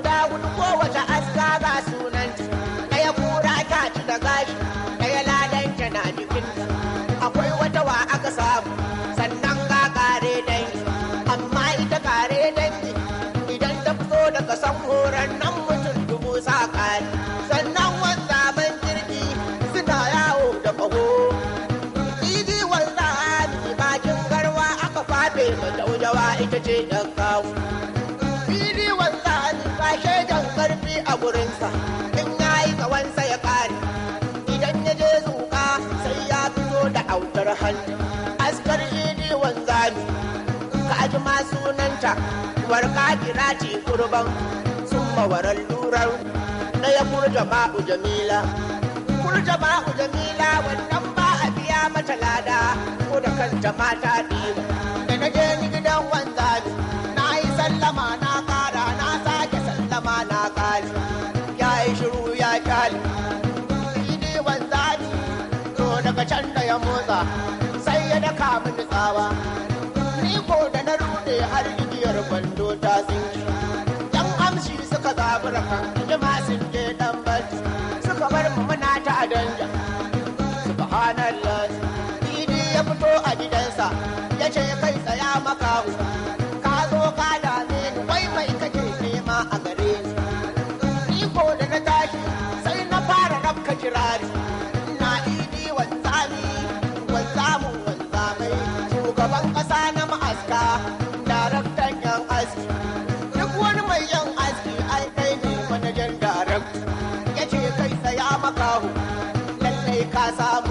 guda huɗu kowace aska ga sunanta. Ɗaya kura ta ci da gashi ɗaya ladanta na jikinta. Akwai wata wa aka samu sannan ga kare dangi. Amma ita kare dangi idan ta fito daga san horon nan mutum dubu sa kare. Sannan wanzaman jirgi suna yawo da ƙaho idi wanzami bakin garwa aka fafe majaujawa ita ce ɗan da autar hannu. Askar idi wanzami ka ji ma sunanta. Warka kira ce kurban sun mawarar lurar. Na ya kurja ma'u jamila kurja ma'u jamila wannan ba a biya mata lada. Ko da kanta mata ɗiba da na can da ya motsa sai ya daka mini tsawa. Ni ko da na rude har igiyar kwando ta tsinki yan amshi suka zabura kan jima sun je dan bacci. Suka bar mu muna ta danja. Subhanallah idi ya fito a gidansa ya ce kai ka samu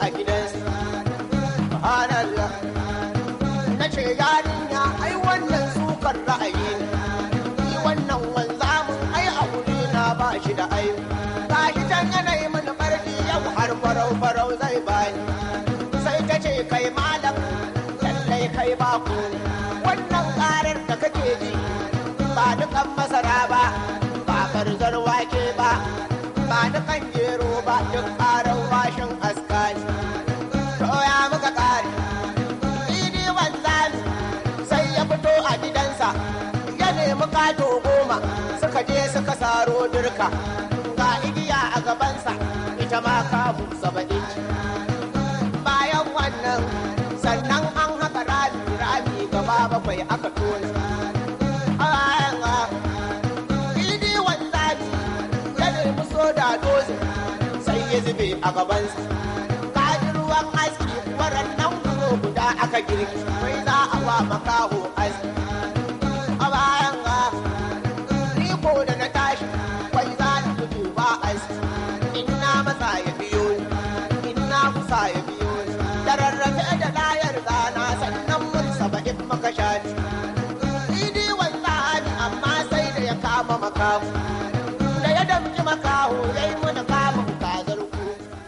a gidansa subhanallah. Na ce yarinya ai wannan sukar ra'ayi ni wannan wanzamin ai a na ba shi da ai ga shi can yanayi mini barci yau har farau farau zai bani. Sai ta ce kai malam lallai kai ba ku wannan karar da kake ji ba dukan masara ba ba karzar wake ba ba dukan gero ba duk karar washin askani dirka ga igiya a gabansa ita ma kamu saba'in bayan wannan sannan an haka rami rami gaba bakwai aka tona. Idi zube a gabansa. Kaji ruwan aski warannan kuzo guda aka girki wai za a wa makaho aski. cabo